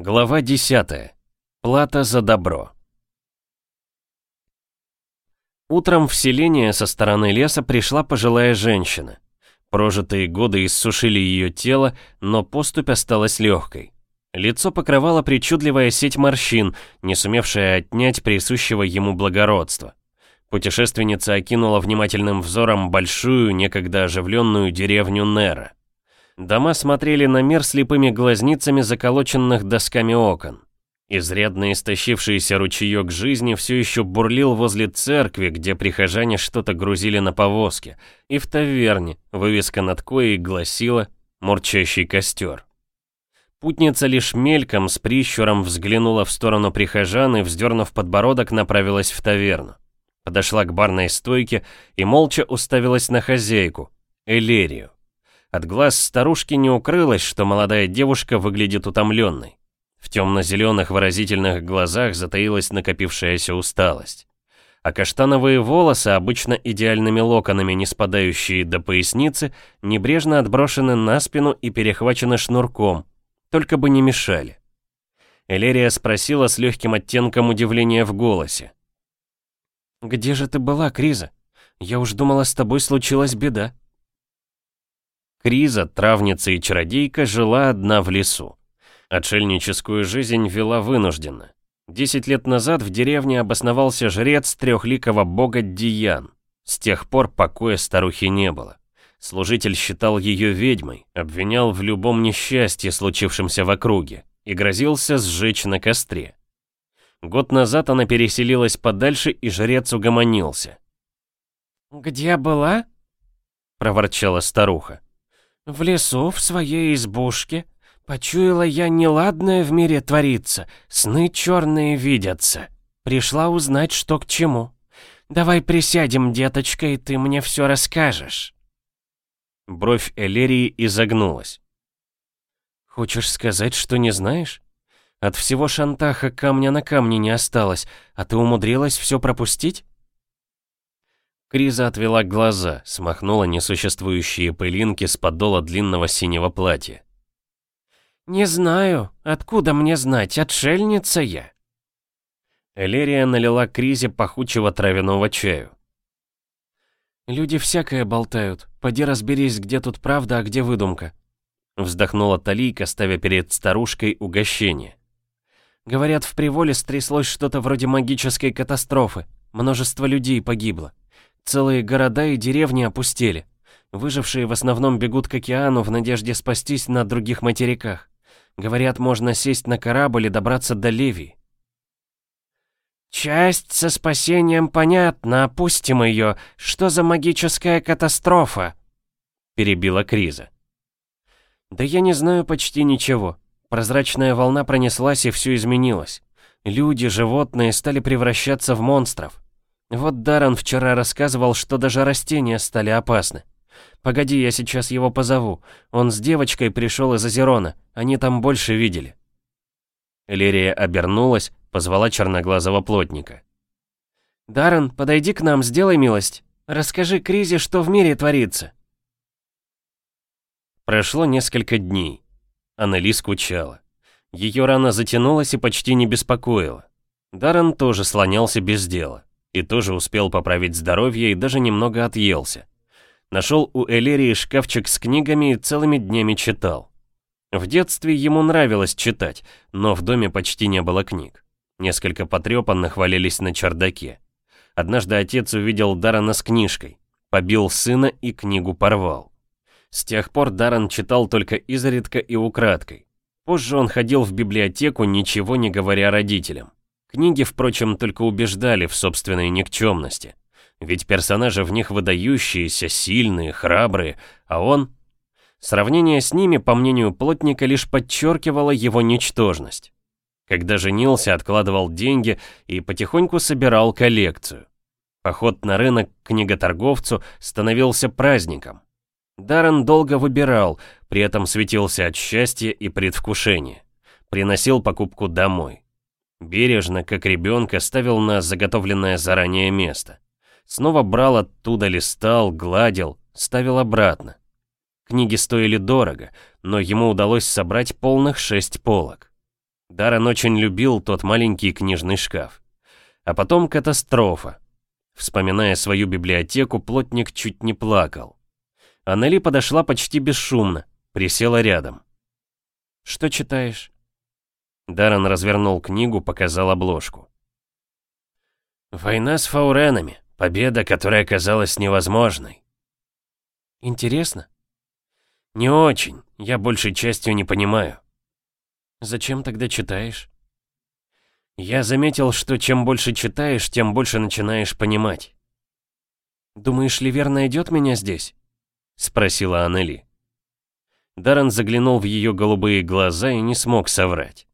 Глава 10. Плата за добро. Утром в селение со стороны леса пришла пожилая женщина. Прожитые годы иссушили ее тело, но поступь осталась легкой. Лицо покрывала причудливая сеть морщин, не сумевшая отнять присущего ему благородства. Путешественница окинула внимательным взором большую, некогда оживленную деревню Нера. Дома смотрели на мир слепыми глазницами заколоченных досками окон. Изредно истощившийся ручеек жизни все еще бурлил возле церкви, где прихожане что-то грузили на повозке, и в таверне, вывеска над коей гласила «Мурчащий костер». Путница лишь мельком с прищуром взглянула в сторону прихожан и, вздернув подбородок, направилась в таверну. Подошла к барной стойке и молча уставилась на хозяйку, Элерию. От глаз старушки не укрылось, что молодая девушка выглядит утомленной. В темно-зеленых выразительных глазах затаилась накопившаяся усталость. А каштановые волосы, обычно идеальными локонами, не спадающие до поясницы, небрежно отброшены на спину и перехвачены шнурком, только бы не мешали. Элерия спросила с легким оттенком удивления в голосе. «Где же ты была, Криза? Я уж думала, с тобой случилась беда». Криза, травница и чародейка жила одна в лесу. Отшельническую жизнь вела вынужденно. Десять лет назад в деревне обосновался жрец трехликого бога Диян. С тех пор покоя старухи не было. Служитель считал ее ведьмой, обвинял в любом несчастье, случившемся в округе, и грозился сжечь на костре. Год назад она переселилась подальше, и жрец угомонился. «Где была?» — проворчала старуха. В лесу, в своей избушке, почуяла я неладное в мире творится, сны черные видятся. Пришла узнать, что к чему. Давай присядем, деточка, и ты мне все расскажешь. Бровь Элерии изогнулась. Хочешь сказать, что не знаешь? От всего шантаха камня на камне не осталось, а ты умудрилась все пропустить? Криза отвела глаза, смахнула несуществующие пылинки с подола длинного синего платья. «Не знаю. Откуда мне знать? Отшельница я». Элерия налила Кризе пахучего травяного чаю. «Люди всякое болтают. Поди разберись, где тут правда, а где выдумка». Вздохнула Талийка, ставя перед старушкой угощение. «Говорят, в Приволе стряслось что-то вроде магической катастрофы. Множество людей погибло. Целые города и деревни опустели. Выжившие в основном бегут к океану в надежде спастись на других материках. Говорят, можно сесть на корабль и добраться до Ливии. «Часть со спасением понятна, опустим ее. Что за магическая катастрофа?» Перебила Криза. «Да я не знаю почти ничего. Прозрачная волна пронеслась и все изменилось. Люди, животные стали превращаться в монстров. Вот Даран вчера рассказывал, что даже растения стали опасны. Погоди, я сейчас его позову. Он с девочкой пришел из Азерона. Они там больше видели. Лерия обернулась, позвала черноглазого плотника. Даран, подойди к нам, сделай милость. Расскажи Кризе, что в мире творится». Прошло несколько дней. Аннели скучала. Ее рана затянулась и почти не беспокоила. Даран тоже слонялся без дела. И тоже успел поправить здоровье и даже немного отъелся. Нашел у Элерии шкафчик с книгами и целыми днями читал. В детстве ему нравилось читать, но в доме почти не было книг. Несколько потрепанных валялись на чердаке. Однажды отец увидел Дарана с книжкой, побил сына и книгу порвал. С тех пор Даран читал только изредка и украдкой. Позже он ходил в библиотеку, ничего не говоря родителям. Книги, впрочем, только убеждали в собственной никчемности. Ведь персонажи в них выдающиеся, сильные, храбрые, а он... Сравнение с ними, по мнению плотника, лишь подчеркивало его ничтожность. Когда женился, откладывал деньги и потихоньку собирал коллекцию. Поход на рынок к книготорговцу становился праздником. Даррен долго выбирал, при этом светился от счастья и предвкушения. Приносил покупку домой. Бережно, как ребенка, ставил на заготовленное заранее место. Снова брал оттуда, листал, гладил, ставил обратно. Книги стоили дорого, но ему удалось собрать полных шесть полок. Даррен очень любил тот маленький книжный шкаф. А потом катастрофа. Вспоминая свою библиотеку, плотник чуть не плакал. Аннели подошла почти бесшумно, присела рядом. «Что читаешь?» Даррен развернул книгу, показал обложку. «Война с фауренами. Победа, которая казалась невозможной». «Интересно?» «Не очень. Я большей частью не понимаю». «Зачем тогда читаешь?» «Я заметил, что чем больше читаешь, тем больше начинаешь понимать». «Думаешь, Ливер найдет меня здесь?» — спросила Аннели. Даррен заглянул в ее голубые глаза и не смог соврать.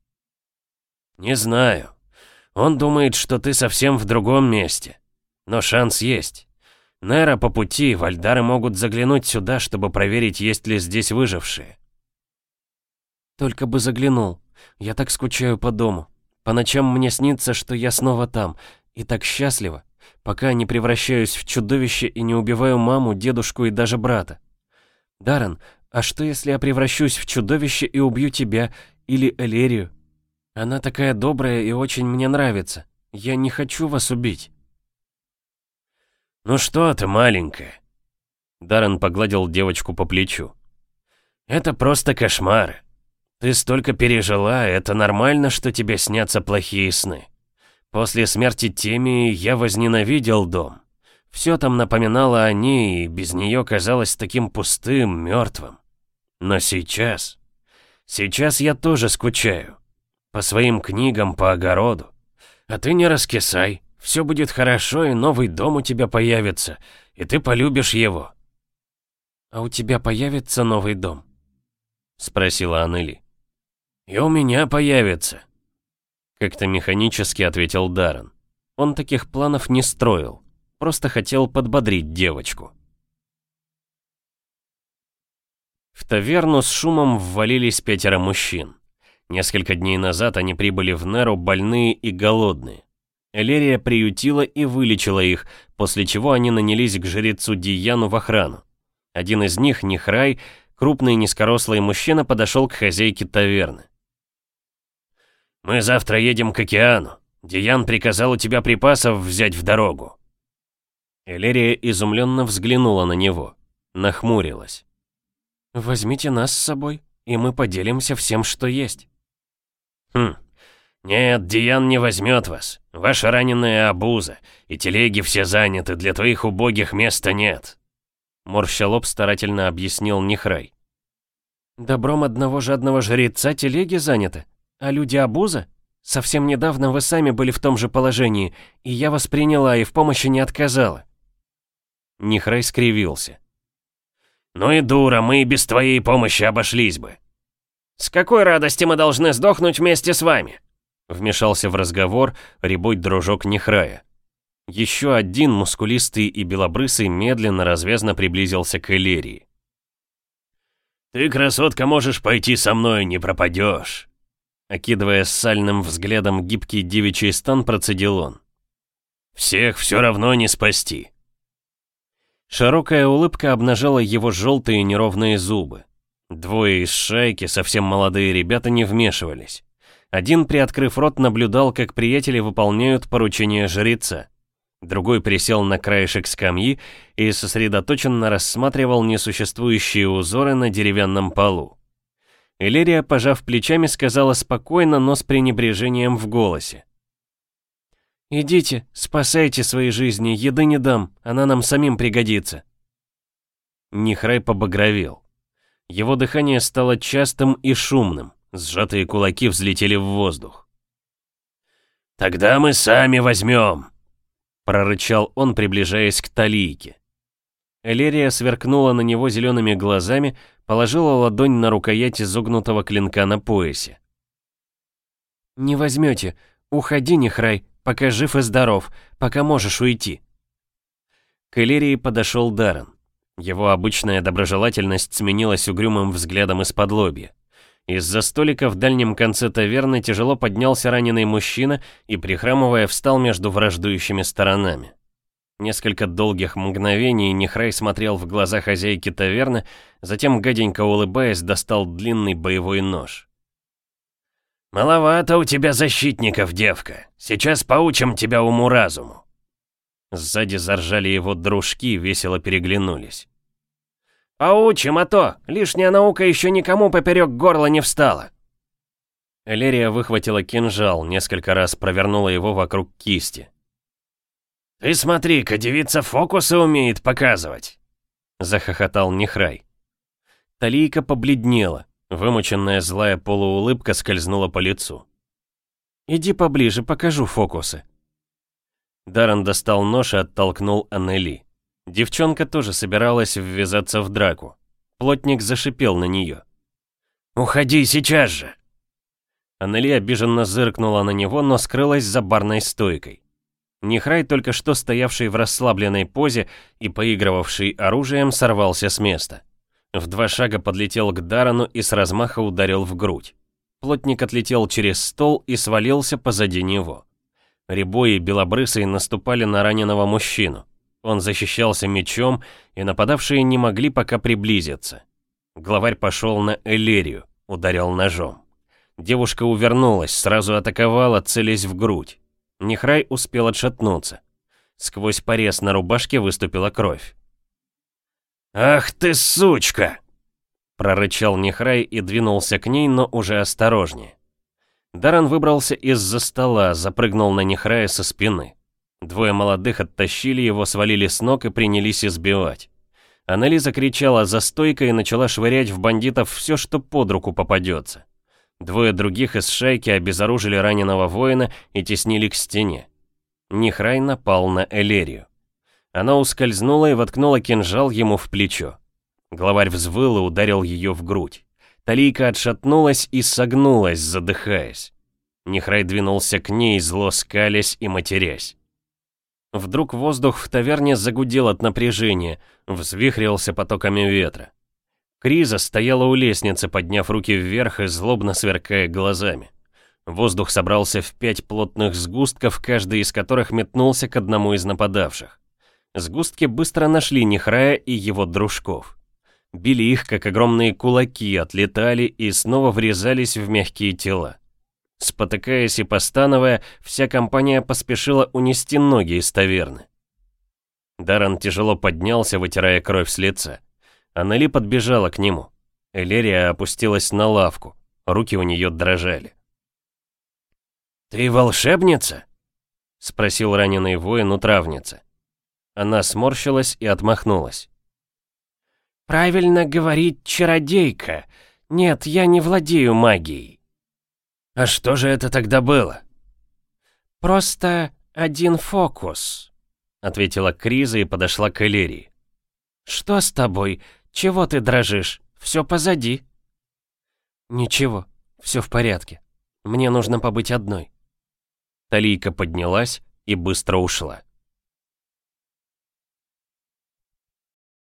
«Не знаю. Он думает, что ты совсем в другом месте. Но шанс есть. Нера по пути, вальдары могут заглянуть сюда, чтобы проверить, есть ли здесь выжившие». «Только бы заглянул. Я так скучаю по дому. По ночам мне снится, что я снова там. И так счастливо, пока не превращаюсь в чудовище и не убиваю маму, дедушку и даже брата. Даррен, а что если я превращусь в чудовище и убью тебя или Элерию?» Она такая добрая и очень мне нравится. Я не хочу вас убить. Ну что ты, маленькая? Даррен погладил девочку по плечу. Это просто кошмар. Ты столько пережила, это нормально, что тебе снятся плохие сны. После смерти Теми я возненавидел дом. Все там напоминало о ней, и без нее казалось таким пустым, мертвым. Но сейчас... Сейчас я тоже скучаю по своим книгам, по огороду. А ты не раскисай, все будет хорошо, и новый дом у тебя появится, и ты полюбишь его. А у тебя появится новый дом? Спросила Анели. И у меня появится. Как-то механически ответил Даррен. Он таких планов не строил, просто хотел подбодрить девочку. В таверну с шумом ввалились пятеро мужчин. Несколько дней назад они прибыли в Неру больные и голодные. Элерия приютила и вылечила их, после чего они нанялись к жрецу Дияну в охрану. Один из них, Нихрай, крупный низкорослый мужчина, подошел к хозяйке таверны. «Мы завтра едем к океану. Диян приказал у тебя припасов взять в дорогу». Элерия изумленно взглянула на него, нахмурилась. «Возьмите нас с собой, и мы поделимся всем, что есть». «Хм. Нет, Диан не возьмет вас. Ваша раненая обуза. И телеги все заняты, для твоих убогих места нет». Морщалоб старательно объяснил Нехрай. «Добром одного жадного жреца телеги заняты, а люди обуза? Совсем недавно вы сами были в том же положении, и я вас приняла и в помощи не отказала». Нехрай скривился. «Ну и дура, мы и без твоей помощи обошлись бы. «С какой радости мы должны сдохнуть вместе с вами?» Вмешался в разговор рябой дружок Нехрая. Еще один мускулистый и белобрысый медленно развязно приблизился к Элерии. «Ты, красотка, можешь пойти со мной, не пропадешь!» Окидывая с сальным взглядом гибкий девичий стан, процедил он. «Всех все равно не спасти!» Широкая улыбка обнажала его желтые неровные зубы. Двое из шайки, совсем молодые ребята, не вмешивались. Один, приоткрыв рот, наблюдал, как приятели выполняют поручение жреца. Другой присел на краешек скамьи и сосредоточенно рассматривал несуществующие узоры на деревянном полу. Элерия, пожав плечами, сказала спокойно, но с пренебрежением в голосе. «Идите, спасайте свои жизни, еды не дам, она нам самим пригодится». Нехрай побагровел. Его дыхание стало частым и шумным, сжатые кулаки взлетели в воздух. «Тогда мы сами возьмем!» — прорычал он, приближаясь к Талийке. Элерия сверкнула на него зелеными глазами, положила ладонь на рукоять изогнутого клинка на поясе. «Не возьмете. Уходи, Нехрай, пока жив и здоров, пока можешь уйти». К Элерии подошел Даррен. Его обычная доброжелательность сменилась угрюмым взглядом из-под лобья. Из-за столика в дальнем конце таверны тяжело поднялся раненый мужчина и, прихрамывая, встал между враждующими сторонами. Несколько долгих мгновений Нехрай смотрел в глаза хозяйки таверны, затем, гаденько улыбаясь, достал длинный боевой нож. «Маловато у тебя защитников, девка. Сейчас поучим тебя уму-разуму». Сзади заржали его дружки, весело переглянулись. «Поучим, а то! Лишняя наука еще никому поперек горла не встала!» Элерия выхватила кинжал, несколько раз провернула его вокруг кисти. «Ты смотри-ка, девица фокусы умеет показывать!» Захохотал Нехрай. Талийка побледнела, вымученная злая полуулыбка скользнула по лицу. «Иди поближе, покажу фокусы», Даррен достал нож и оттолкнул Аннели. Девчонка тоже собиралась ввязаться в драку. Плотник зашипел на нее. «Уходи сейчас же!» Аннели обиженно зыркнула на него, но скрылась за барной стойкой. Нехрай, только что стоявший в расслабленной позе и поигрывавший оружием, сорвался с места. В два шага подлетел к Дарану и с размаха ударил в грудь. Плотник отлетел через стол и свалился позади него. Рябой и Белобрысый наступали на раненого мужчину. Он защищался мечом, и нападавшие не могли пока приблизиться. Главарь пошел на Элерию, ударил ножом. Девушка увернулась, сразу атаковала, целясь в грудь. Нехрай успел отшатнуться. Сквозь порез на рубашке выступила кровь. «Ах ты сучка!» Прорычал Нехрай и двинулся к ней, но уже осторожнее. Даран выбрался из-за стола, запрыгнул на Нехрая со спины. Двое молодых оттащили его, свалили с ног и принялись избивать. Анализа кричала за стойкой и начала швырять в бандитов все, что под руку попадется. Двое других из шайки обезоружили раненого воина и теснили к стене. Нехрай напал на Элерию. Она ускользнула и воткнула кинжал ему в плечо. Главарь взвыл и ударил ее в грудь. Талийка отшатнулась и согнулась, задыхаясь. Нехрай двинулся к ней, зло скалясь и матерясь. Вдруг воздух в таверне загудел от напряжения, взвихрился потоками ветра. Криза стояла у лестницы, подняв руки вверх и злобно сверкая глазами. Воздух собрался в пять плотных сгустков, каждый из которых метнулся к одному из нападавших. Сгустки быстро нашли Нехрая и его дружков били их, как огромные кулаки, отлетали и снова врезались в мягкие тела. Спотыкаясь и постановая, вся компания поспешила унести ноги из таверны. Даран тяжело поднялся, вытирая кровь с лица. Анали подбежала к нему. Элерия опустилась на лавку. Руки у нее дрожали. «Ты волшебница?» — спросил раненый воин у травницы. Она сморщилась и отмахнулась. «Правильно говорит чародейка. Нет, я не владею магией». «А что же это тогда было?» «Просто один фокус», — ответила Криза и подошла к Элерии. «Что с тобой? Чего ты дрожишь? Все позади». «Ничего, все в порядке. Мне нужно побыть одной». Талийка поднялась и быстро ушла.